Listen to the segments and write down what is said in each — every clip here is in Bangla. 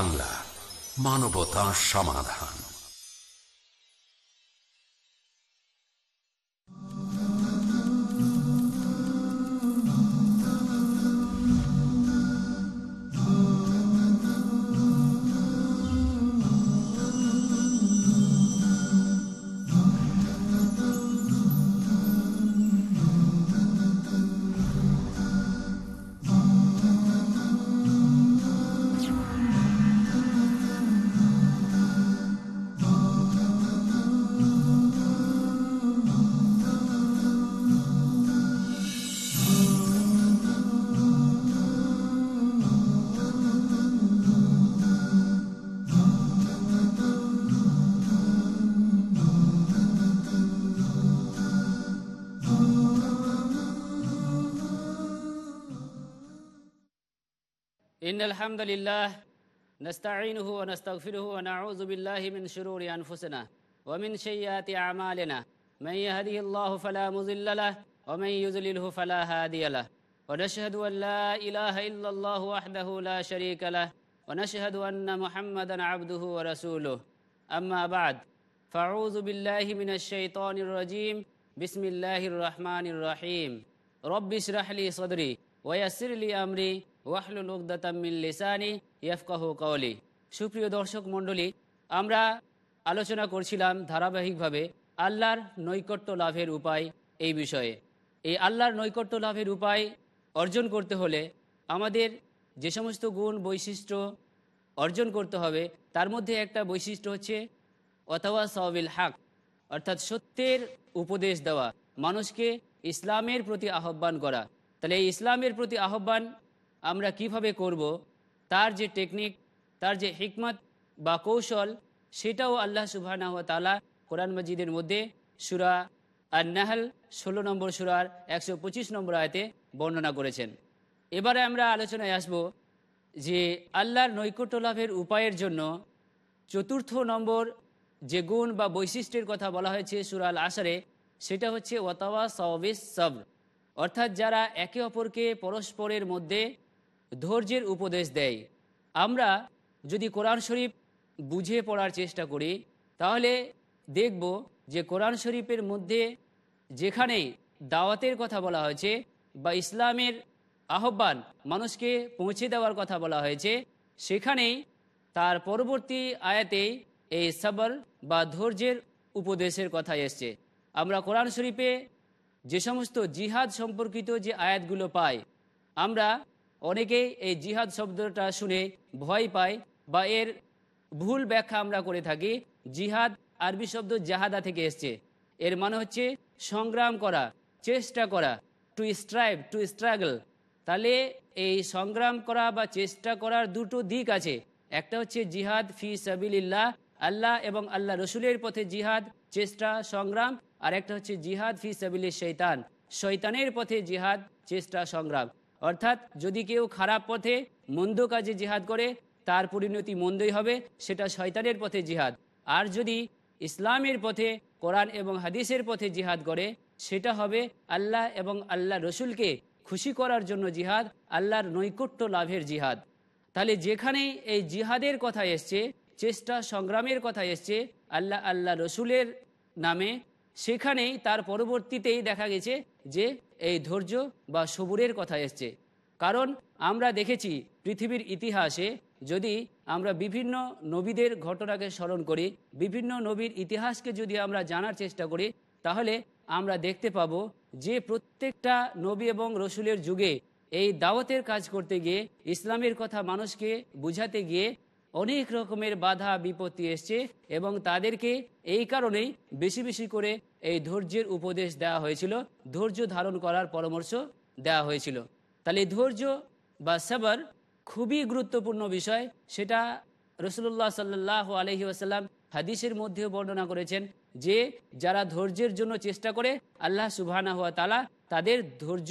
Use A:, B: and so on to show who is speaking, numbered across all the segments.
A: বাংলা মানবতা সমাধান।
B: إن الحمد لله نستعينه ونستغفره ونعوذ بالله من شرور أنفسنا ومن شيئات أعمالنا. من يهده الله فلا مضل له ومن يذلله فلا هادي له. ونشهد أن لا إله إلا الله وحده لا شريك له. ونشهد أن محمدا عبده ورسوله. أما بعد فأعوذ بالله من الشيطان الرجيم. بسم الله الرحمن الرحيم. رب اشرح لي صدري ويسر لي أمري. ওয়াহলুল উকদাতামিল লিসানি ইয়াফকাহু কওলি। সুপ্রিয় দর্শক মণ্ডলী, আমরা আলোচনা করছিলাম ধারাবাহিকভাবে আল্লাহর নৈকট্য লাভের উপায় এই বিষয়ে। এই আল্লাহর নৈকট্য লাভের উপায় অর্জন করতে হলে আমাদের যে সমস্ত গুণ, বৈশিষ্ট্য অর্জন করতে হবে, তার মধ্যে একটা বৈশিষ্ট্য হচ্ছে অথবা সবিল হাক, অর্থাৎ সত্যের উপদেশ দেওয়া, মানুষকে ইসলামের প্রতি আহ্বান করা। তাহলে এই ইসলামের প্রতি আহ্বান আমরা কীভাবে করব? তার যে টেকনিক তার যে হিকমত বা কৌশল, সেটাও আল্লাহ সুবাহ তালা কোরআন মজিদের মধ্যে সুরা আর নাহাল ষোলো নম্বর সুরার একশো পঁচিশ নম্বর আয়তে বর্ণনা করেছেন। এবারে আমরা আলোচনায় আসব যে আল্লাহর নৈকট্য লাভের উপায়ের জন্য চতুর্থ নম্বর যে গুণ বা বৈশিষ্ট্যের কথা বলা হয়েছে সুরাল আসারে সেটা হচ্ছে ওয়াতাওয়া সবিস সব অর্থাৎ যারা একে অপরকে পরস্পরের মধ্যে ধৈর্যের উপদেশ দেয়। আমরা যদি কোরআন শরীফ বুঝে পড়ার চেষ্টা করি, তাহলে দেখব যে কোরআন শরীফের মধ্যে যেখানে দাওয়াতের কথা বলা হয়েছে বা ইসলামের আহ্বান মানুষকে পৌঁছে দেওয়ার কথা বলা হয়েছে, সেখানেই তার পরবর্তী আয়াতেই এই সাবর বা ধৈর্যের উপদেশের কথা এসছে। আমরা কোরআন শরীফে যে সমস্ত জিহাদ সম্পর্কিত যে আয়াতগুলো পাই, আমরা অনেকেই এই জিহাদ শব্দটা শুনে ভয় পায় বা এর ভুল ব্যাখ্যা আমরা করে থাকি। জিহাদ আরবি শব্দ জাহাদা থেকে এসছে। এর মানে হচ্ছে সংগ্রাম করা, চেষ্টা করা টু স্ট্রাইভ টু স্ট্রাগল তাহলে এই সংগ্রাম করা বা চেষ্টা করার দুটো দিক আছে। একটা হচ্ছে জিহাদ ফি সাবিল্লাহ আল্লাহ এবং আল্লাহ রসুলের পথে জিহাদ, চেষ্টা, সংগ্রাম। আর একটা হচ্ছে জিহাদ ফি সাবিলি শৈতান। শৈতানের পথে জিহাদ, চেষ্টা, সংগ্রাম। অর্থাৎ যদি কেউ খারাপ পথে মন্দ কাজে জিহাদ করে, তার পরিণতি মন্দই হবে, সেটা শয়তানের পথে জিহাদ। আর যদি ইসলামের পথে, কোরআন এবং হাদিসের পথে জিহাদ করে, সেটা হবে আল্লাহ এবং আল্লাহ রসুলকে খুশি করার জন্য জিহাদ, আল্লাহর নৈকট্য লাভের জিহাদ। তাহলে যেখানে এই জিহাদের কথা এসছে, চেষ্টা সংগ্রামের কথা এসছে, আল্লাহ আল্লাহ রসুলের নামে সেখানেই তার পরবর্তীতেই দেখা গেছে যে এই ধৈর্য বা সবুরের কথা এসছে। কারণ আমরা দেখেছি পৃথিবীর ইতিহাসে যদি আমরা বিভিন্ন নবীদের ঘটনাকে স্মরণ করি, বিভিন্ন নবীর ইতিহাসকে যদি আমরা জানার চেষ্টা করি, তাহলে আমরা দেখতে পাব যে প্রত্যেকটা নবী এবং রসুলের যুগে এই দাওয়াতের কাজ করতে গিয়ে, ইসলামের কথা মানুষকে বুঝাতে গিয়ে অনেক রকমের বাধা, বিপত্তি এসছে এবং তাদেরকে এই কারণেই বেশি বেশি করে এই ধৈর্যের উপদেশ দেওয়া হয়েছিল। ধৈর্য ধারণ করার পরামর্শ দেওয়া হয়েছিল। তাহলে ধৈর্য বা সাবর খুবই গুরুত্বপূর্ণ বিষয়। সেটা রসুল্লাহ সাল্লাহ আলহি আসাল্লাম হাদিসের মধ্যেও বর্ণনা করেছেন যে, যারা ধৈর্যের জন্য চেষ্টা করে, আল্লাহ সুবাহানা হওয়া তালা তাদের ধৈর্য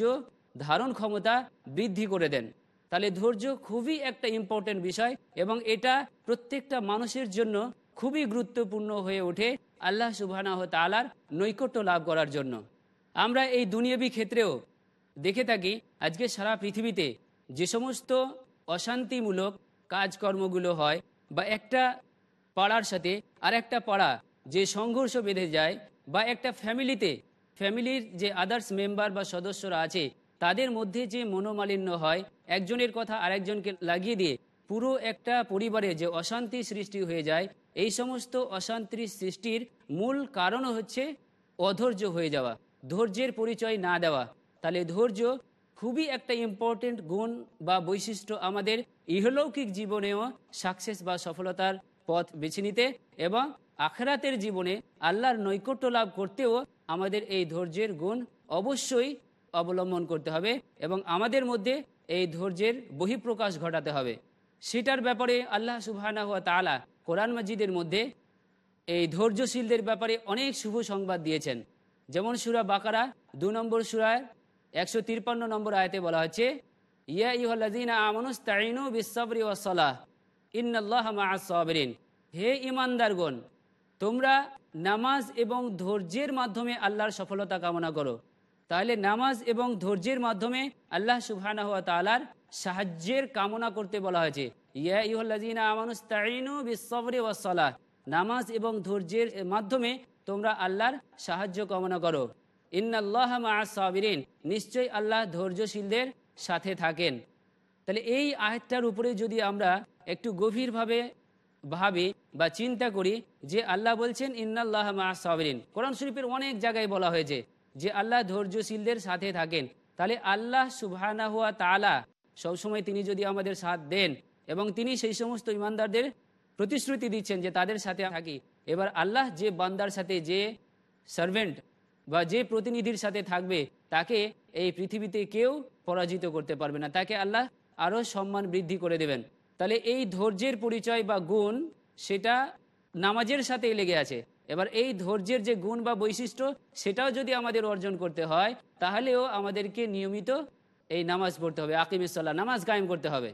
B: ধারণ ক্ষমতা বৃদ্ধি করে দেন। তাহলে ধৈর্য খুবই একটা ইম্পর্টেন্ট বিষয় এবং এটা প্রত্যেকটা মানুষের জন্য খুবই গুরুত্বপূর্ণ হয়ে ওঠে আল্লাহ সুবাহানা তালার নৈকট্য লাভ করার জন্য। আমরা এই দুনিয়াবি ক্ষেত্রেও দেখে থাকি, আজকে সারা পৃথিবীতে যে সমস্ত অশান্তিমূলক কাজকর্মগুলো হয় বা একটা পাড়ার সাথে আর একটা পাড়া যে সংঘর্ষ বেঁধে যায় বা একটা ফ্যামিলিতে, ফ্যামিলির যে আদার্স মেম্বার বা সদস্যরা আছে, তাদের মধ্যে যে মনোমালিন্য হয় একজনের কথা আরেকজনকে লাগিয়ে দিয়ে পুরো একটা পরিবারে যে অশান্তি সৃষ্টি হয়ে যায়, এই সমস্ত অশান্তির সৃষ্টির মূল কারণ হচ্ছে অধৈর্য হয়ে যাওয়া, ধৈর্যের পরিচয় না দেওয়া। তাহলে ধৈর্য খুবই একটা ইম্পর্টেন্ট গুণ বা বৈশিষ্ট্য আমাদের ইহলৌকিক জীবনেও সাকসেস বা সফলতার পথ বেছে নিতে এবং আখরাতের জীবনে আল্লাহর নৈকট্য লাভ করতেও আমাদের এই ধৈর্যের গুণ অবশ্যই অবলম্বন করতে হবে এবং আমাদের মধ্যে এই ধৈর্যের বহিঃপ্রকাশ ঘটাতে হবে। সেটার ব্যাপারে আল্লাহ সুবহানাহু ওয়া তাআলা কোরআন মাজিদের মধ্যে এই ধৈর্যশীলদের ব্যাপারে অনেক শুভ সংবাদ দিয়েছেন। যেমন সুরা বাকারা দু নম্বর সুরায় একশো তিরপান্ন নম্বর আয়তে বলা হচ্ছে, ইয়া ইহল্লাদিনা আমানুস্তাইনু বিসবরি ওয়াসলাহ ইন্নাল্লাহ মাআস সাবিরিন। হে ইমানদারগণ তোমরা নামাজ এবং ধৈর্যের মাধ্যমে আল্লাহর সফলতা কামনা করো। তাহলে নামাজ এবং ধৈর্যের মাধ্যমে আল্লাহ সুবহানাহু ওয়া তাআলার সাহায্যের কামনা করতে বলা হয়েছে। ইয়া ইহল্লাদিনা আমানুস্তাইনু বিসবরি ওয়াসলাহ নামাজ এবং ধৈর্যের মাধ্যমে তোমরা আল্লাহর সাহায্য কামনা করো। ইন্নাল্লাহ সাবিরিন। নিশ্চয়ই আল্লাহ ধৈর্যশীলদের সাথে থাকেন। তাহলে এই আয়াতটার উপরে যদি আমরা একটু গভীরভাবে ভাবি বা চিন্তা করি যে আল্লাহ বলছেন, ইন্নাল্লাহ সাবিরিন। কোরআন শরীফের অনেক জায়গায় বলা হয়েছে যে আল্লাহ ধৈর্যশীলদের সাথে থাকেন, তাহলে আল্লাহ সুবহানা হুয়া তালা সবসময় তিনি যদি আমাদের সাথ দেন এবং তিনি সেই সমস্ত ইমানদারদের প্রতিশ্রুতি দিচ্ছেন যে তাদের সাথে থাকি, এবার আল্লাহ যে বান্দার সাথে যে সার্ভেন্ট বা যে প্রতিনিধির সাথে থাকবে, তাকে এই পৃথিবীতে কেউ পরাজিত করতে পারবে না। তাকে আল্লাহ আরও সম্মান বৃদ্ধি করে দেবেন। তাহলে এই ধৈর্যের পরিচয় বা গুণ, সেটা নামাজের সাথে লেগে আছে। এবার এই ধৈর্যের যে গুণ বা বৈশিষ্ট্য, সেটাও যদি আমাদের অর্জন করতে হয়, তাহলেও আমাদেরকে নিয়মিত এই নামাজ পড়তে হবে, আকিম আকিমিসাল্লাহ নামাজ কায়েম করতে হবে।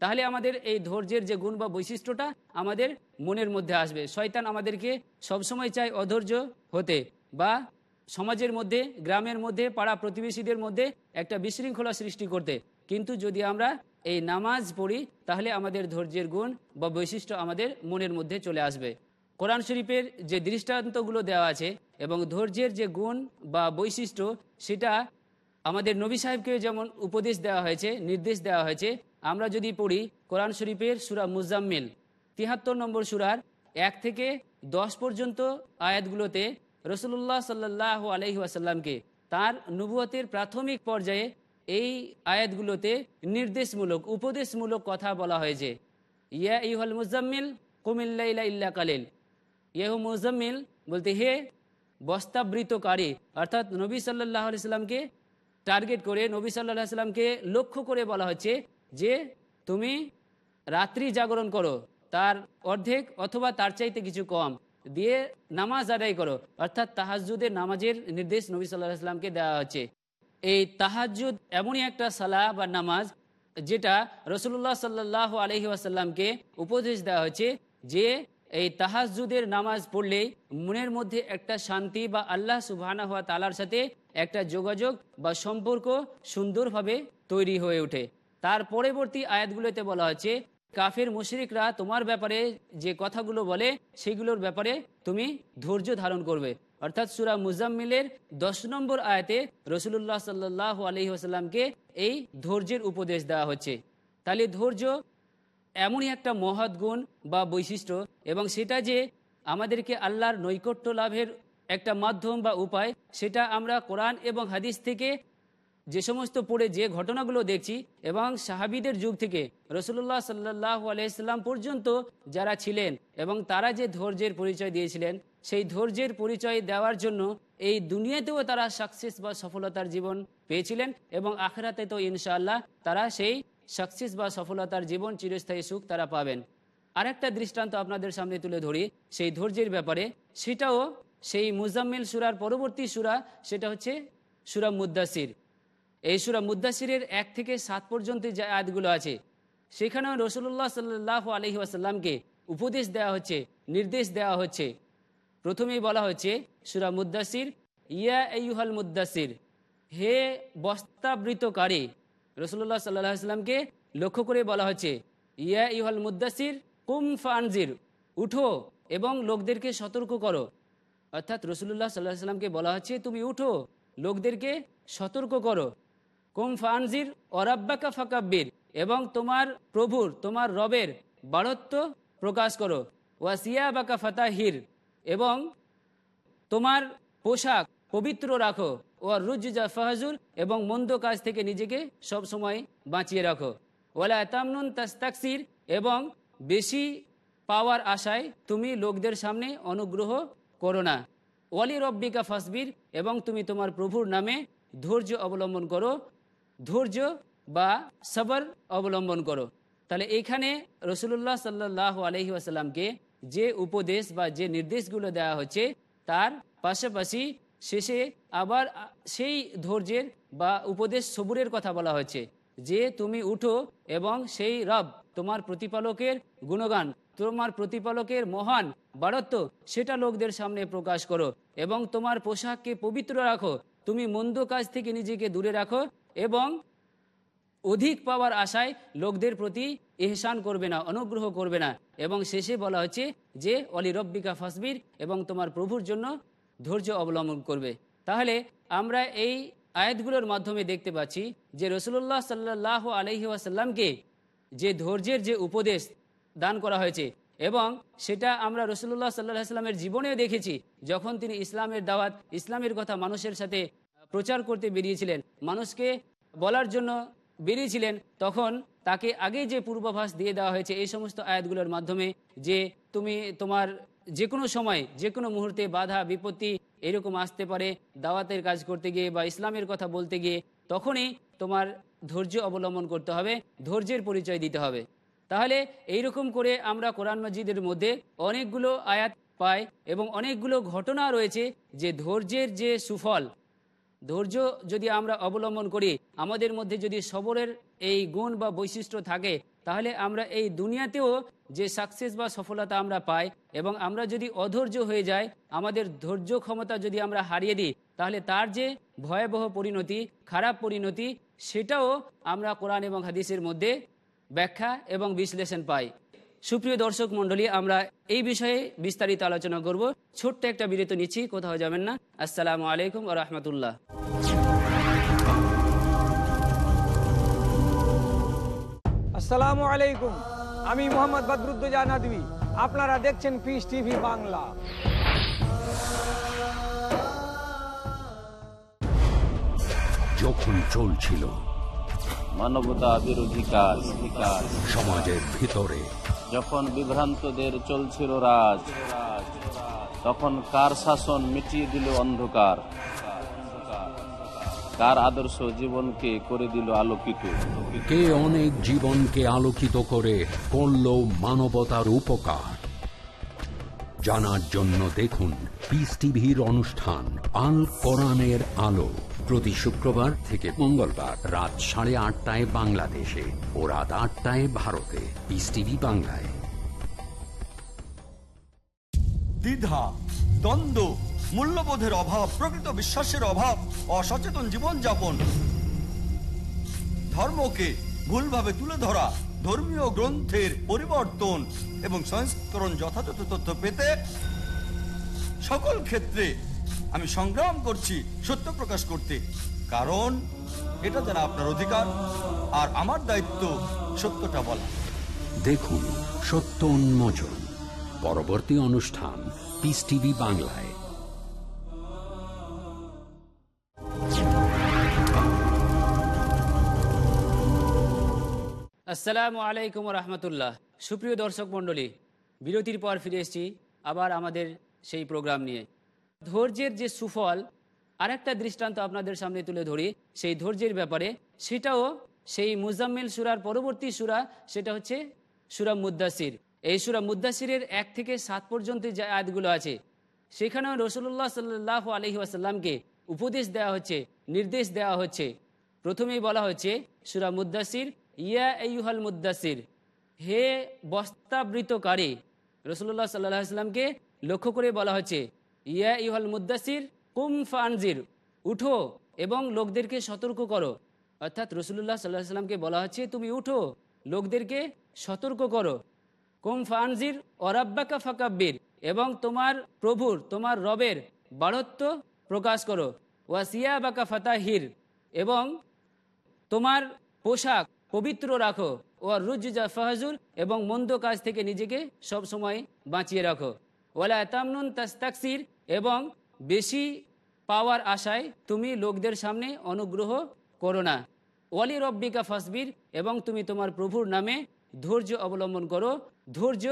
B: তাহলে আমাদের এই ধৈর্যের যে গুণ বা বৈশিষ্ট্যটা আমাদের মনের মধ্যে আসবে। শয়তান আমাদেরকে সবসময় চায় অধৈর্য হতে বা সমাজের মধ্যে, গ্রামের মধ্যে, পাড়া প্রতিবেশীদের মধ্যে একটা বিশৃঙ্খলা সৃষ্টি করতে। কিন্তু যদি আমরা এই নামাজ পড়ি, তাহলে আমাদের ধৈর্যের গুণ বা বৈশিষ্ট্য আমাদের মনের মধ্যে চলে আসবে। কোরআন শরীফের যে দৃষ্টান্তগুলো দেওয়া আছে এবং ধৈর্যের যে গুণ বা বৈশিষ্ট্য, সেটা আমাদের নবী সাহেবকে যেমন উপদেশ দেওয়া হয়েছে, নির্দেশ দেওয়া হয়েছে, আমরা যদি পড়ি কোরআন শরীফের সুরা মুজাম্মিল, তিহাত্তর নম্বর সুরার এক থেকে দশ পর্যন্ত আয়াতগুলোতে রসুল্লাহ সাল্লাহ আলহি আসাল্লামকে তার নবুয়তের প্রাথমিক পর্যায়ে এই আয়াতগুলোতে নির্দেশমূলক, উপদেশমূলক কথা বলা হয়েছে। ইয়া ইহল মুজাম্মিল কুমিল্লা ইল্লা কালিল। ইহু মুজাম্মিল বলতে হে বস্তাবৃতকারী। অর্থাৎ নবী সাল্লাহ আলাইসাল্লামকে টার্গেট করে, নবী সাল্লাহ সাল্লামকে লক্ষ্য করে বলা হচ্ছে যে তুমি রাত্রি জাগরণ করো, তার অর্ধেক অথবা তার চাইতে কিছু কম দিয়ে নামাজ আদায় করো। অর্থাৎ তাহাজুদের নামাজের নির্দেশ নবী সাল্লাহ সাল্লামকে দেওয়া হচ্ছে। এই তাহাজুদ এমনই একটা সালাহ বা নামাজ যেটা রসুল্লাহ সাল্লাহ আলহি আসাল্লামকে উপদেশ দেওয়া হচ্ছে যে এই তাহাজুদের নামাজ পড়লেই মনের মধ্যে একটা শান্তি বা আল্লাহ সুবাহানা হওয়া তালার সাথে একটা যোগাযোগ বা সম্পর্ক সুন্দরভাবে তৈরি হয়ে ওঠে। তার পরবর্তী আয়াতগুলোতে বলা হচ্ছে কাফের মুশরিকরা তোমার ব্যাপারে যে কথাগুলো বলে, সেগুলোর ব্যাপারে তুমি ধৈর্য ধারণ করবে। অর্থাৎ সুরা মুজাম্মিলের দশ নম্বর আয়াতে রসুল্লাহ সাল্লাহ আলহি আসাল্লামকে এই ধৈর্যের উপদেশ দেওয়া হচ্ছে। তাহলে ধৈর্য এমনই একটা মহৎ গুণ বা বৈশিষ্ট্য এবং সেটা যে আমাদেরকে আল্লাহর নৈকট্য লাভের একটা মাধ্যম বা উপায়, সেটা আমরা কোরআন এবং হাদিস থেকে যে সমস্ত পড়ে যে ঘটনাগুলো দেখছি এবং সাহাবিদের যুগ থেকে রসুল্লাহ সাল্লাহ আলাইসাল্লাম পর্যন্ত যারা ছিলেন এবং তারা যে ধৈর্যের পরিচয় দিয়েছিলেন, সেই ধৈর্যের পরিচয় দেওয়ার জন্য এই দুনিয়াতেও তারা সাকসেস বা সফলতার জীবন পেয়েছিলেন এবং আখেরাতে তো ইনশাআল্লাহ তারা সেই সাকসেস বা সফলতার জীবন চিরস্থায়ী সুখ তারা পাবেন। আরেকটা দৃষ্টান্ত আপনাদের সামনে তুলে ধরি, সেই ধৈর্যের ব্যাপারে। সেটাও সেই মুজাম্মিল সুরার পরবর্তী সুরা, সেটা হচ্ছে সুরা মুদাসির এই সুরা মুদাসিরের এক থেকে সাত পর্যন্ত যে আয়াতগুলো আছে, সেখানেও রসুল্লাহ সাল্লাহ আলহি আসাল্লামকে উপদেশ দেওয়া হচ্ছে, নির্দেশ দেওয়া হচ্ছে। প্রথমেই বলা হচ্ছে সুরা মুদাসির ইয়া ইউহাল মুদাসির হে বস্তাবৃতকারী রসুল্লাহ সাল্লাহ আসলামকে লক্ষ্য করে বলা হচ্ছে ইয়া ইহল মুদাসির কুম ফানজির, উঠো এবং লোকদেরকে সতর্ক করো। অর্থাৎ রসুল্লাহ সাল্লাহ সাল্লামকে বলা হচ্ছে, তুমি উঠো, লোকদেরকে সতর্ক করো। কুম ফানজির অরাব্বাকা ফাকাব্বির, এবং তোমার প্রভুর, তোমার রবের বাড়ত্ব প্রকাশ করো। ওয়াসিয়া বাকা ফাতাহির, এবং তোমার পোশাক পবিত্র রাখো। ও রুজা ফাহাজুর এবং মন্দ কাজ থেকে নিজেকে সব সময় বাঁচিয়ে রাখো। ওলা তামনুন তাস্তাকসির এবং বেশি পাওয়ার আশায় তুমি লোকদের সামনে অনুগ্রহ করো না। ওয়ালি রব্বিকা ফাসবির এবং তুমি তোমার প্রভুর নামে ধৈর্য অবলম্বন করো। ধৈর্য বা সবর অবলম্বন করো। তাহলে এইখানে রসুল্লাহ সাল্লাহ আলহি আসাল্লামকে যে উপদেশ বা যে নির্দেশগুলো দেওয়া হচ্ছে, তার পাশাপাশি শেষে আবার সেই ধৈর্যের বা উপদেশ সবুরের কথা বলা হয়েছে, যে তুমি উঠো এবং সেই রব তোমার প্রতিপালকের গুণগান, তোমার প্রতিপালকের মহান বাড়ত্ব সেটা লোকদের সামনে প্রকাশ করো এবং তোমার পোশাককে পবিত্র রাখো, তুমি মন্দ কাজ থেকে নিজেকে দূরে রাখো এবং অধিক পাওয়ার আশায় লোকদের প্রতি এহসান করবে না, অনুগ্রহ করবে না এবং শেষে বলা হচ্ছে যে, অলি রব্বিকা ফাসবির এবং তোমার প্রভুর জন্য ধৈর্য অবলম্বন করবে। তাহলে আমরা এই আয়াতগুলোর মাধ্যমে দেখতে পাচ্ছি যে রসুল্লাহ সাল্লাহ আলহি আসাল্লামকে যে ধৈর্যের যে উপদেশ দান করা হয়েছে এবং সেটা আমরা রসুল্লাহ সাল্লাহ সাল্লামের জীবনেও দেখেছি, যখন তিনি ইসলামের দাওয়াত, ইসলামের কথা মানুষের সাথে প্রচার করতে বেরিয়েছিলেন, মানুষকে বলার জন্য বেরিয়েছিলেন, তখন তাকে আগে যে পূর্বাভাস দিয়ে দেওয়া হয়েছে এই সমস্ত আয়াতগুলোর মাধ্যমে যে তুমি তোমার যে কোনো সময় যে কোনো মুহূর্তে বাধা, বিপত্তি এরকম আসতে পারে দাওয়াতের কাজ করতে গিয়ে বা ইসলামের কথা বলতে গিয়ে, তখনই তোমার ধৈর্য অবলম্বন করতে হবে, ধৈর্যের পরিচয় দিতে হবে। তাহলে এইরকম করে আমরা কোরআন মসজিদের মধ্যে অনেকগুলো আয়াত পাই এবং অনেকগুলো ঘটনা রয়েছে যে ধৈর্যের যে সুফল ধৈর্য যদি আমরা অবলম্বন করি, আমাদের মধ্যে যদি সবরের এই গুণ বা বৈশিষ্ট্য থাকে, তাহলে আমরা এই দুনিয়াতেও যে সাকসেস বা সফলতা আমরা পাই এবং আমরা যদি অধৈর্য হয়ে যাই, আমাদের ধৈর্য ক্ষমতা যদি আমরা হারিয়ে দিই, তাহলে তার যে ভয়াবহ পরিণতি, খারাপ পরিণতি, সেটাও আমরা কোরআন এবং হাদিসের মধ্যে ব্যাখ্যা এবং বিশ্লেষণ পাই। সুপ্রিয় দর্শক মণ্ডলী আমরা এই বিষয়ে বিস্তারিত আলোচনা করব। ছোট্ট একটা বিরতি নিচ্ছি কোথাও যাবেন না। আসসালামু আলাইকুম ও রহমতুল্লাহ।
C: আসসালামু আলাইকুম। আমি মোহাম্মদ বদরুদ্দোজা নদী আপনারা দেখছেন পিস টিভি বাংলা।
A: যখন চলছিল
D: মানবতা বিরোধী কাজ কাজ
A: সমাজের ভিতরে
D: যখন বিভ্রান্তদের চলছিল রাজ, তখন কার শাসন মিটিয়ে দিল অন্ধকার? কার আদর্শ জীবনকে করে দিল আলোকিত?
A: কে অনেক জীবনকে আলোকিত করে করল মানবতার উপকার? জানার জন্য দেখুন পিস টিভির অনুষ্ঠান আল কোরআনের আলো। প্রতি শুক্রবার থেকে মঙ্গলবার রাত সাড়ে আটটায় বাংলাদেশে ও রাত আটটায় ভারতে। পিস টিভি বাংলায়।
E: দ্বিধা, দ্বন্দ্ব, মূল্যবোধের অভাব, প্রকৃত বিশ্বাসের অভাব, অসচেতন জীবনযাপন। ধর্মকে ভুলভাবে তুলে ধরা, ধর্মীয় গ্রন্থের পরিবর্তন এবং সংস্করণ যথাযথ তথ্য পেতে সকল ক্ষেত্রে আমি সংগ্রাম করছি সত্য প্রকাশ করতে। কারণ এটা যারা আপনার অধিকার আর আমার দায়িত্ব সত্যটা বলা।
A: দেখুন সত্য উন্মোচন পরবর্তী অনুষ্ঠান পিস টিভি বাংলায়।
B: আসসালামু আলাইকুম রহমতুল্লাহ। সুপ্রিয় দর্শক মণ্ডলী বিরতির পর ফিরে এসেছি আবার আমাদের সেই প্রোগ্রাম নিয়ে। ধৈর্যের যে সুফল, আরেকটা দৃষ্টান্ত আপনাদের সামনে তুলে ধরি, সেই ধৈর্যের ব্যাপারে। সেটাও সেই মুজাম্মিল সুরার পরবর্তী সুরা, সেটা হচ্ছে সুরা মুদাসির এই সুরা মুদাসিরের এক থেকে সাত পর্যন্ত যে আয়াতগুলো আছে, সেখানেও রসুল্লাহ সাল্লাহ আলহি আসাল্লামকে উপদেশ দেওয়া হচ্ছে, নির্দেশ দেওয়া হচ্ছে। প্রথমেই বলা হচ্ছে সুরা মুদাসির ইয়া ইউহাল মুদাসির হে বস্তাবৃতকারী। রসুল্লাহ সাল্লাহ সাল্লামকে লক্ষ্য করে বলা হচ্ছে ইয়া ইহল মুদাসির কুম ফানজির, উঠো এবং লোকদেরকে সতর্ক করো। অর্থাৎ রসুল্লাহ সাল্লাহ সাল্লামকে বলা হচ্ছে, তুমি উঠো, লোকদেরকে সতর্ক করো। কুম ফানজির অরাব্বাকা ফাকাব্বির, এবং তোমার প্রভুর, তোমার রবের বাড়ত্ব প্রকাশ করো। ওয়াসিয়া বাকা ফাতাহির, এবং তোমার পোশাক পবিত্র রাখো। ও রুজা ফাহাজুর, এবং মন্দ কাজ থেকে নিজেকে সব সময় বাঁচিয়ে রাখো। ওলা তামনুন তাস্তাকসির এবং বেশি পাওয়ার আশায় তুমি লোকদের সামনে অনুগ্রহ করো না। ওয়ালি রব্বিকা ফাসবির এবং তুমি তোমার প্রভুর নামে ধৈর্য অবলম্বন করো, ধৈর্য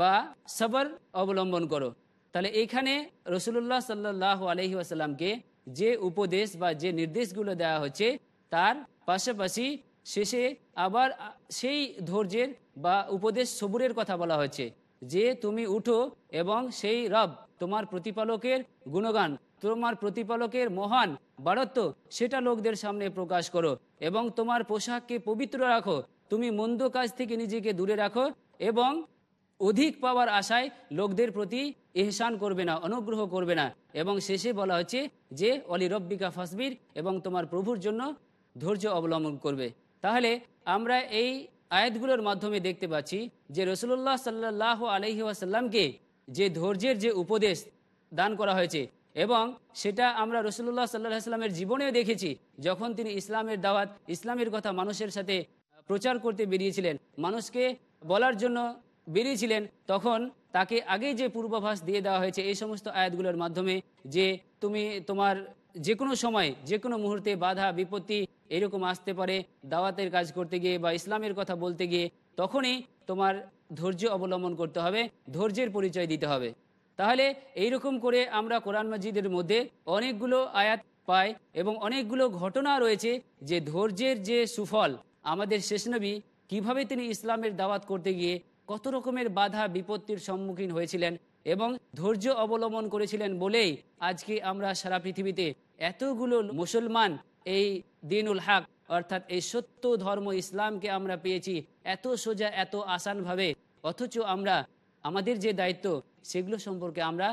B: বা সবর অবলম্বন করো। তাহলে এইখানে রসুল্লাহ সাল্লাহ আলহি আসাল্লামকে যে উপদেশ বা যে নির্দেশগুলো দেওয়া হচ্ছে, তার পাশাপাশি শেষে আবার সেই ধৈর্যের বা উপদেশ সবুরের কথা বলা হচ্ছে। যে তুমি উঠো এবং সেই রব তোমার প্রতিপালকের গুণগান, তোমার প্রতিপালকের মহান বারত্ব, সেটা লোকদের সামনে প্রকাশ করো এবং তোমার পোশাককে পবিত্র রাখো। তুমি মন্দ কাজ থেকে নিজেকে দূরে রাখো এবং অধিক পাওয়ার আশায় লোকদের প্রতি এহসান করবে না, অনুগ্রহ করবে না। এবং শেষে বলা হচ্ছে যে, অলি রব্বিকা ফাসবির এবং তোমার প্রভুর জন্য ধৈর্য অবলম্বন করবে। তাহলে আমরা এই আয়াতগুলোর মাধ্যমে দেখতে পাচ্ছি যে রসুল্লাহ সাল্লাহ আলহি আসাল্লামকে যে ধৈর্যের যে উপদেশ দান করা হয়েছে এবং সেটা আমরা রসুল্লাহ সাল্লাহ সাল্লামের জীবনেও দেখেছি যখন তিনি ইসলামের দাওয়াত, ইসলামের কথা মানুষের সাথে প্রচার করতে বেরিয়েছিলেন, মানুষকে বলার জন্য বেরিয়েছিলেন, তখন তাকে আগেই যে পূর্বাভাস দিয়ে দেওয়া হয়েছে এই সমস্ত আয়াতগুলোর মাধ্যমে যে তুমি তোমার যে কোনো সময় যে কোনো মুহূর্তে বাধা, বিপত্তি এরকম আসতে পারে দাওয়াতের কাজ করতে গিয়ে বা ইসলামের কথা বলতে গিয়ে, তখনই তোমার ধৈর্য অবলম্বন করতে হবে, ধৈর্যের পরিচয় দিতে হবে। তাহলে এইরকম করে আমরা কোরআন মজিদের মধ্যে অনেকগুলো আয়াত পাই এবং অনেকগুলো ঘটনা রয়েছে যে ধৈর্যের যে সুফল আমাদের শেষনবী কীভাবে তিনি ইসলামের দাওয়াত করতে গিয়ে কত রকমের বাধা, বিপত্তির সম্মুখীন হয়েছিলেন এবং ধৈর্য অবলম্বন করেছিলেন বলেই আজকে আমরা সারা পৃথিবীতে এতগুলো মুসলমান এই দিনুল হক, অর্থাৎ এই সত্য ধর্ম ইসলামকে আমরা পেয়েছি এত সোজা, এত আসানভাবে। অথচ আমরা, আমাদের যে দায়িত্ব, সেগুলো সম্পর্কে আমরা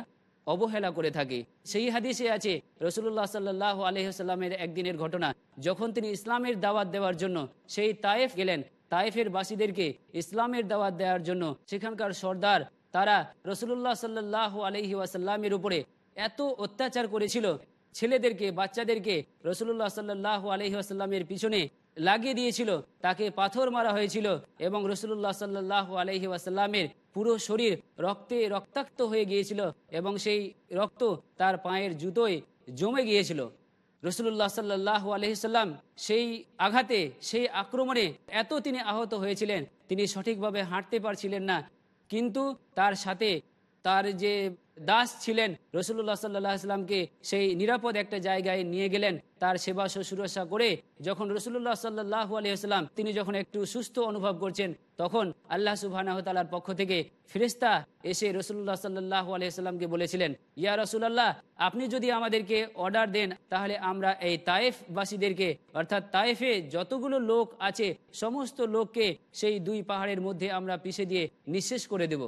B: অবহেলা করে থাকি। সেই হাদিসে আছে রসুল্লাহ সাল্লাহ আলহিহাস্লামের একদিনের ঘটনা। যখন তিনি ইসলামের দাওয়াত দেওয়ার জন্য, সেই তায়েফ গেলেন, তায়েফের বাসীদেরকে ইসলামের দাওয়াত দেওয়ার জন্য সেখানকার সর্দার তারা রসুল্লাহ সাল্লাহ আলহি ওয়াসাল্লামের উপরে এত অত্যাচার করেছিল, ছেলেদেরকে, বাচ্চাদেরকে রসুল্লাহ সাল্লাহ আলহি আসাল্লামের পিছনে লাগিয়ে দিয়েছিল, তাকে পাথর মারা হয়েছিল এবং রসুল্লাহ সাল্লাহ আলহি আসাল্লামের পুরো শরীর রক্তে রক্তাক্ত হয়ে গিয়েছিল এবং সেই রক্ত তার পায়ের জুতোয় জমে গিয়েছিল। রসুল্লাহ সাল্লাহ আলহিসাল্লাম সেই আঘাতে, সেই আক্রমণে এত তিনি আহত হয়েছিলেন, তিনি সঠিকভাবে হাঁটতে পারছিলেন না কিন্তু তার সাথে তার যে দাস ছিলেন রসুল্লাহ সাল্লাহ আসলামকে সেই নিরাপদ একটা জায়গায় নিয়ে গেলেন। তার সেবা শুশ্রূষা করে যখন রসুল্লাহ সাল্লাহ আলিয়াস্লাম তিনি যখন একটু সুস্থ অনুভব করছেন, তখন আল্লাহ সুবাহতালার পক্ষ থেকে ফিরিস্তা এসে রসুল্লাহ সাল্লাহ আলিয়াস্লামকে বলেছিলেন, ইয়া রসুল্লাহ আপনি যদি আমাদেরকে অর্ডার দেন, তাহলে আমরা এই তায়েফবাসীদেরকে, অর্থাৎ তায়েফে যতগুলো লোক আছে, সমস্ত লোককে সেই দুই পাহাড়ের মধ্যে আমরা পিষে দিয়ে নিঃশেষ করে দেব।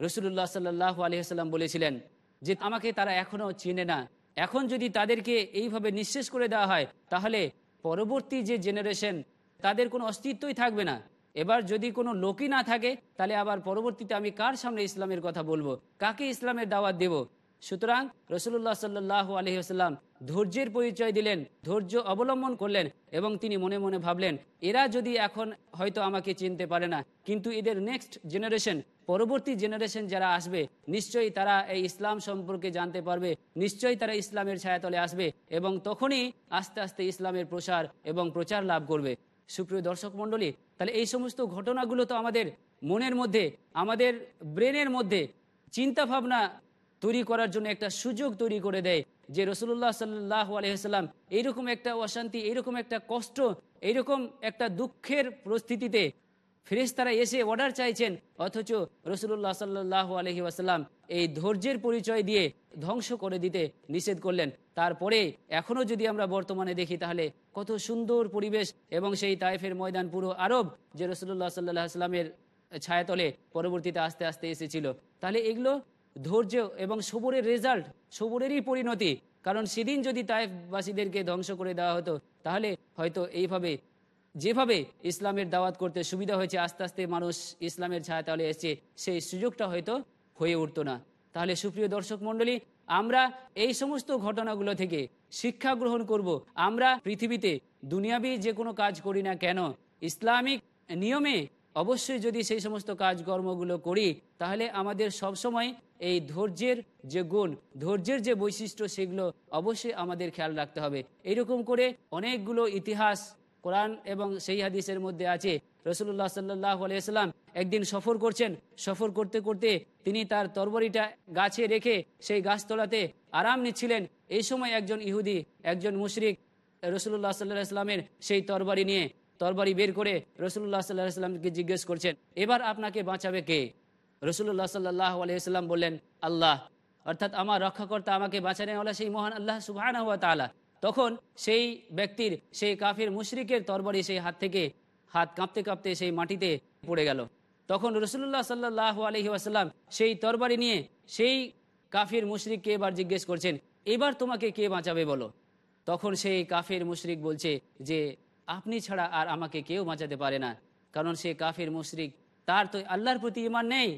B: রসুল্লাহ সাল্লাহ আলহিহাল্লাম বলেছিলেন যে আমাকে তারা এখনও চেনে না। এখন যদি তাদেরকে এইভাবে নিঃশেষ করে দেওয়া হয়, তাহলে পরবর্তী যে জেনারেশন তাদের কোনো অস্তিত্বই থাকবে না। এবার যদি কোনো লোকই না থাকে, তাহলে আবার পরবর্তীতে আমি কার সামনে ইসলামের কথা বলব? কাকে ইসলামের দাওয়াত দেব? সুতরাং রসুল্লাহ সাল্লাহ আলহিহাস্লাম ধৈর্যের পরিচয় দিলেন, ধৈর্য অবলম্বন করলেন এবং তিনি মনে মনে ভাবলেন, এরা যদি এখন হয়তো আমাকে চিনতে পারে না, কিন্তু এদের নেক্সট জেনারেশন পরবর্তী জেনারেশন যারা আসবে, নিশ্চয়ই তারা এই ইসলাম সম্পর্কে জানতে পারবে, নিশ্চয়ই তারা ইসলামের ছায়াতলে আসবে এবং তখনই আস্তে আস্তে ইসলামের প্রসার এবং প্রচার লাভ করবে। সুপ্রিয় দর্শক মণ্ডলী, তাহলে এই সমস্ত ঘটনাগুলো তো আমাদের মনের মধ্যে, আমাদের ব্রেনের মধ্যে চিন্তা ভাবনা তৈরি করার জন্য একটা সুযোগ তৈরি করে দেয় যে রসুল্লাহ সাল্লাহ আলহিহাল্লাম এইরকম একটা অশান্তি, এইরকম একটা কষ্ট, এইরকম একটা দুঃখের পরিস্থিতিতে ফেরেশতারা এসে অর্ডার চাইছেন। অথচ রসুল্লাহ সাল্লাহ আলহি আসাল্লাম এই ধৈর্যের পরিচয় দিয়ে ধ্বংস করে দিতে নিষেধ করলেন। তারপরে এখনও যদি আমরা বর্তমানে দেখি তাহলে কত সুন্দর পরিবেশ এবং সেই তাইফের ময়দান পুরো আরব যে রসুল্লাহ সাল্লাহ আসলামের ছায়াতলে পরবর্তীতে আস্তে আস্তে এসেছিল। তাহলে এগুলো ধৈর্য এবং সবরের রেজাল্ট সবরেরই পরিণতি। কারণ সেদিন যদি তাইফবাসীদেরকে ধ্বংস করে দেওয়া হতো, তাহলে হয়তো এইভাবে, যেভাবে ইসলামের দাওয়াত করতে সুবিধা হয়েছে, আস্তে আস্তে মানুষ ইসলামের ছায়াতলে এসছে সেই সুযোগটা হয়তো হয়ে উঠতো না। তাহলে সুপ্রিয় দর্শক মণ্ডলী, আমরা এই সমস্ত ঘটনাগুলো থেকে শিক্ষা গ্রহণ করব। আমরা পৃথিবীতে দুনিয়াবি যে কোনো কাজ করি না কেন, ইসলামিক নিয়মে অবশ্যই যদি সেই সমস্ত কাজকর্মগুলো করি, তাহলে আমাদের সবসময় এই ধৈর্যের যে গুণ, ধৈর্যের যে বৈশিষ্ট্য সেগুলো অবশ্যই আমাদের খেয়াল রাখতে হবে। এরকম করে অনেকগুলো ইতিহাস, কোরআন এবং সেই হাদিসের মধ্যে আছে। রসুল্লাহ সাল্লাহ আলিয়াল্লাম একদিন সফর করছেন। সফর করতে করতে তিনি তার তরবরিটা গাছে রেখে সেই গাছতলাতে আরাম নিচ্ছিলেন। এই সময় একজন ইহুদি, একজন মুশরিক রসুল্লাহ সাল্লাহ ইসলামের সেই তরবারি নিয়ে, তরবারি বের করে রসুল্লাহ সাল্লাহ ইসলামকে জিজ্ঞেস করছেন, এবার আপনাকে বাঁচাবে কে? রসুল্লাহ সাল্লাহ আলিয়াল্লাম বললেন, আল্লাহ, অর্থাৎ আমার রক্ষাকর্তা আমাকে বাঁচানেওয়ালা সেই মহান আল্লাহ সুবাহ তালা তখন সেই ব্যক্তির, সেই কাফির মুশরিকের তরবারি সেই হাত থেকে, হাত কাঁপতে কাঁপতে সেই মাটিতে পড়ে গেল। তখন রসুল্লাহ সাল্লাহ আলহি আসাল্লাম সেই তরবারি নিয়ে সেই কাফির মুশরিককে এবার জিজ্ঞেস করছেন, এবার তোমাকে কে বাঁচাবে বলো? তখন সেই কাফের মুশরিক বলছে যে, আপনি ছাড়া আর আমাকে কেউ বাঁচাতে পারে না। কারণ সে কাফের মুশরিক, তার তো আল্লাহর প্রতি ইমান নেই।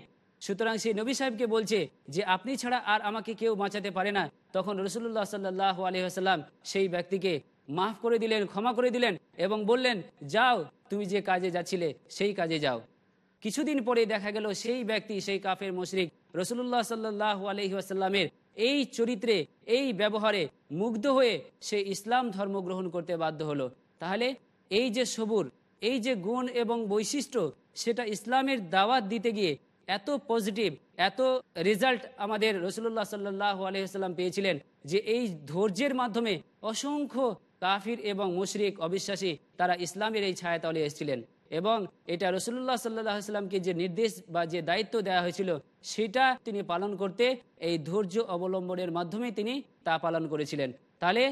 B: সুতরাং সেই নবী সাহেবকে বলছে যে, আপনি ছাড়া আর আমাকে কেউ বাঁচাতে পারে না। তখন রসুল্লাহ সাল্লাহ আলহিহাস্লাম সেই ব্যক্তিকে মাফ করে দিলেন, ক্ষমা করে দিলেন এবং বললেন, যাও, তুমি যে কাজে যাচ্ছিলে সেই কাজে যাও। কিছুদিন পরে দেখা গেল সেই ব্যক্তি, সেই কাফের মুশরিক রসুল্লাহ সাল্লাহ আলহিহাস্লামের এই চরিত্রে, এই ব্যবহারে মুগ্ধ হয়ে সে ইসলাম ধর্ম গ্রহণ করতে বাধ্য হলো। তাহলে এই যে সবুর, এই যে গুণ এবং বৈশিষ্ট্য, সেটা ইসলামের দাওয়াত দিতে গিয়ে এত পজিটিভ এত রেজাল্ট আমাদের রসুল্লাহ সাল্লাহ আলহিহাল্লাম পেয়েছিলেন যে এই ধৈর্যের মাধ্যমে অসংখ্য কাফির এবং মুশরিক অবিশ্বাসী তারা ইসলামের এই ছায়াতলে এসেছিলেন। এবং এটা রসুল্লাহ সাল্লাহ সাল্লামকে যে নির্দেশ বা যে দায়িত্ব দেওয়া হয়েছিল, সেটা তিনি পালন করতে এই ধৈর্য অবলম্বনের মাধ্যমে তিনি তা পালন করেছিলেন। তাহলে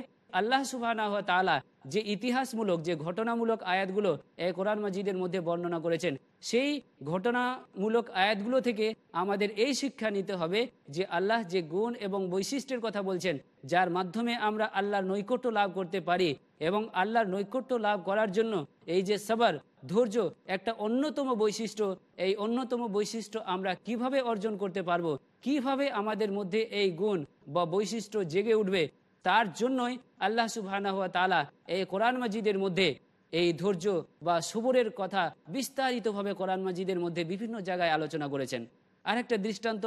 B: আল্লাহ সুবাহ তালা যে ইতিহাসমূলক, যে ঘটনামূলক আয়াতগুলো এই কোরআন মজিদের মধ্যে বর্ণনা করেছেন সেই ঘটনামূলক আয়াতগুলো থেকে আমাদের এই শিক্ষা নিতে হবে যে আল্লাহ যে গুণ এবং বৈশিষ্ট্যের কথা বলছেন, যার মাধ্যমে আমরা আল্লাহর নৈকট্য লাভ করতে পারি এবং আল্লাহর নৈকট্য লাভ করার জন্য এই যে সবার ধৈর্য একটা অন্যতম বৈশিষ্ট্য, এই অন্যতম বৈশিষ্ট্য আমরা কীভাবে অর্জন করতে পারব, কীভাবে আমাদের মধ্যে এই গুণ বা বৈশিষ্ট্য জেগে উঠবে, তার জন্যই আল্লাহ সুবাহ তালা এই কোরআন মাজিদের মধ্যে এই ধৈর্য বা সুবরের কথা বিস্তারিতভাবে কোরআন মাজিদের মধ্যে বিভিন্ন জায়গায় আলোচনা করেছেন। আরেকটা দৃষ্টান্ত,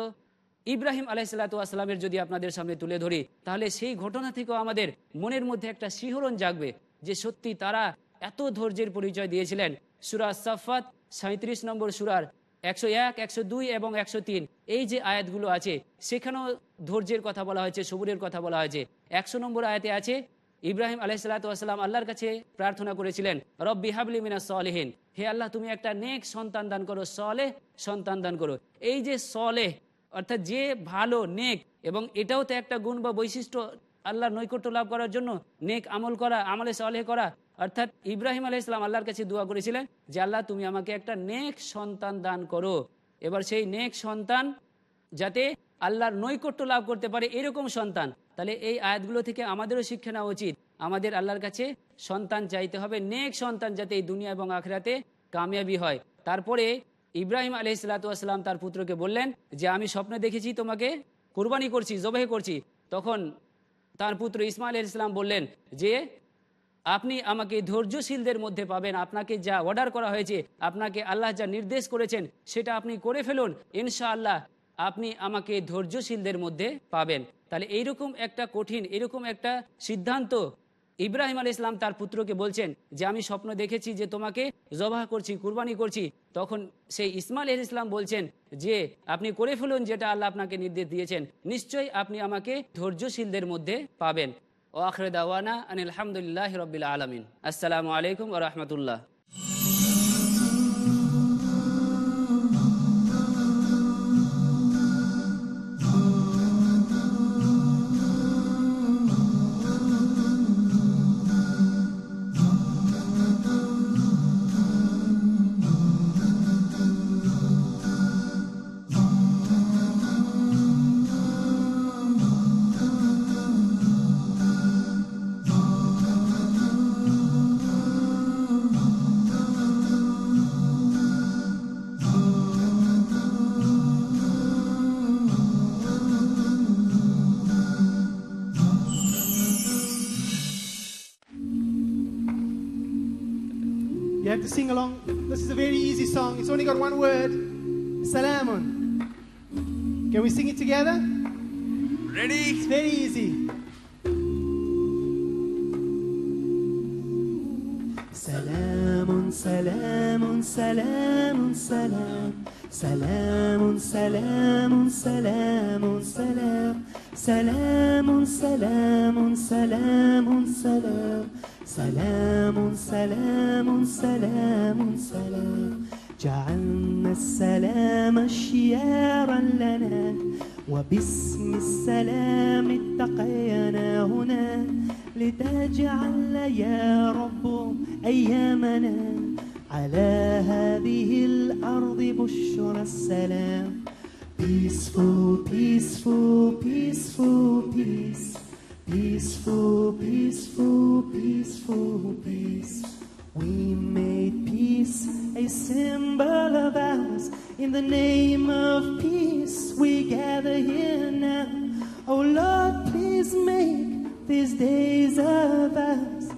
B: ইব্রাহিম আলাইসাল্লাতামের যদি আপনাদের সামনে তুলে ধরি, তাহলে সেই ঘটনা থেকেও আমাদের মনের মধ্যে একটা শিহরণ জাগবে যে সত্যি তারা এত ধৈর্যের পরিচয় দিয়েছিলেন। সুরা সাফাত সাঁত্রিশ নম্বর সুরার একশো এক, একশো দুই এবং একশো তিন, এই যে আয়াতগুলো আছে, সেখানেও ধৈর্যের কথা বলা হয়েছে, সবুরের কথা বলা হয়েছে। একশো নম্বর আয়াতে আছে ইব্রাহিম আলাইসাল্লাতাম আল্লাহর কাছে প্রার্থনা করেছিলেন রব বিহাবলি মিনা সলেহীন। হে আল্লাহ, তুমি একটা নেক সন্তান দান করো সলে সন্তান দান করো। এই যে সলেহ, অর্থাৎ যে ভালো, নেক, এবং এটাও তো একটা গুণ বা বৈশিষ্ট্য আল্লাহর নৈকট্য লাভ করার জন্য, নেক আমল করা, আমলে সলেহ করা। অর্থাৎ ইব্রাহিম আলাহ ইসলাম আল্লাহর কাছে দোয়া করেছিলেন যে, আল্লাহ, তুমি আমাকে একটা নেক সন্তান দান করো। এবার সেই নেক সন্তান যাতে আল্লাহর নৈকট্য লাভ করতে পারে এরকম সন্তান। তাহলে এই আয়াতগুলো থেকে আমাদেরও শিক্ষা নেওয়া উচিত। আমাদের আল্লাহর কাছে সন্তান চাইতে হবে, নেক সন্তান যাতে এই দুনিয়া এবং আখরাতে কামিয়াবি হয়। তারপরে ইব্রাহিম আলি সালাতাম তার পুত্রকে বললেন যে, আমি স্বপ্নে দেখেছি তোমাকে কোরবানি করছি জবাহ করছি। তখন তার পুত্র ইসমাইল ইসলাম বললেন যে, আপনি আমাকে ধৈর্যশীলদের মধ্যে পাবেন, আপনাকে যা অর্ডার করা হয়েছে, আপনাকে আল্লাহ যা নির্দেশ করেছেন, সেটা আপনি করে ফেলুন। ইনশাআল্লাহ আপনি আমাকে ধৈর্যশীলদের মধ্যে পাবেন। তাহলে এইরকম একটা কঠিন, এরকম একটা সিদ্ধান্ত ইব্রাহিম আল ইসলাম তার পুত্রকে বলছেন যে, আমি স্বপ্ন দেখেছি যে তোমাকে জবাহ করছি, কুরবানি করছি। তখন সেই ইসমাইল আল ইসলাম বলছেন যে, আপনি করে ফেলুন যেটা আল্লাহ আপনাকে নির্দেশ দিয়েছেন। নিশ্চয়ই আপনি আমাকে ধৈর্যশীলদের মধ্যে পাবেন। ও আখরে দাওয়ানা আনিল আলহামদুলিল্লাহ আলমিন। আসসালামু আলাইকুম রহমতুল্লাহ।
F: one word. Salamun. Can we sing it together?
E: Ready
F: It's very easy. سلام سلام سلام سلام سلام سلام سلام سلام سلام سلام سلام سلام سلام سلام سلام سلام جعلنا السلام شيارا لنا وباسم السلام اتقينا هنا لتجعل يا رب أيامنا على هذه الأرض بشرى السلام. Peaceful, peaceful, peaceful, peace. Peaceful, peaceful, peaceful, peace We made peace a symbol of ours In the name of peace we gather here now Oh Lord, please make these days of ours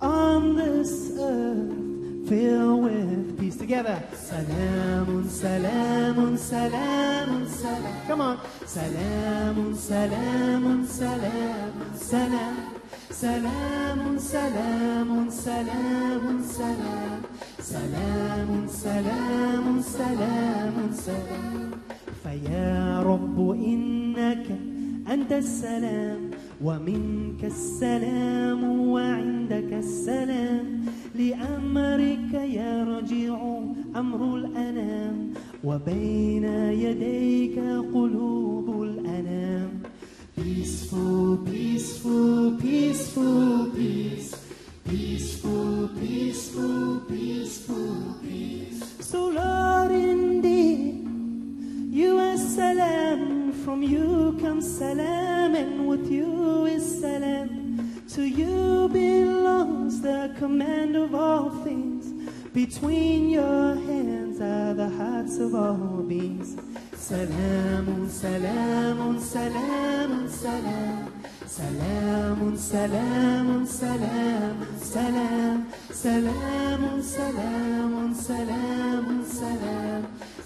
F: on this earth fill with peace together. Salamun, salamun, salamun, salam. Come on. Salamun, salamun, salamun, salam. Salamun, salamun, salamun, salam. Salamun, salamun, salamun, salam. فيا رب إنك أنت السلام ومنك السلام وعندك السلام لأمرك يرجع أمر الأنام وبين يديك قلوب الأنام Peaceful, peaceful, peaceful, peace Peaceful, peaceful, peaceful, peace So Lord indeed you are salam, from you comes salam, and with you is salam. To you belongs the command of all things. Between your hands are the hearts of all beings. سلام سلام سلام سلام سلام سلام سلام سلام سلام سلام سلام سلام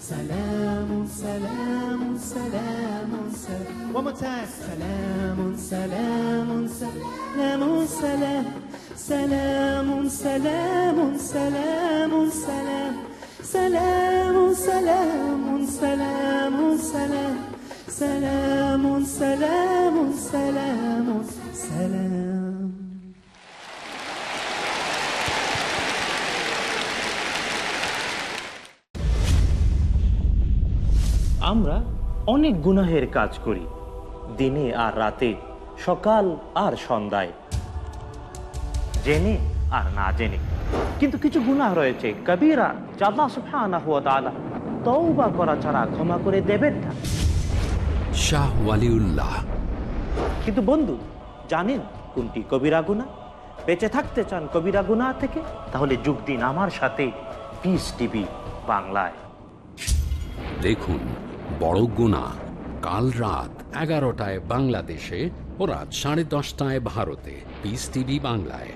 F: سلام سلام سلام سلام One سلام سلام سلام سلام سلام سلام سلام سلام سلام سلام سلام سلام سلام سلام سلام سلام.
G: আমরা অনেক গুনাহের কাজ করি, দিনে আর রাতে, সকাল আর সন্ধ্যায়, জেনে আর না জেনে। কিন্তু কিছু গুনাহ রয়েছে, কবিরা। করা ছাড়া ক্ষমা করে দেবেন না।
A: শাহ ওয়ালিউল্লাহ।
G: কিন্তু বন্ধু জানেন কোনটি কবিরা গুনাহ বেঁচে থাকতে চান কবিরা গুনাহ থেকে? তাহলে যোগ দিন আমার সাথে পিস টিভি বাংলায়।
A: দেখুন বড় গুণা কাল রাত এগারোটায় বাংলাদেশে ও রাত সাড়ে দশটায় ভারতে পিস টিভি বাংলায়।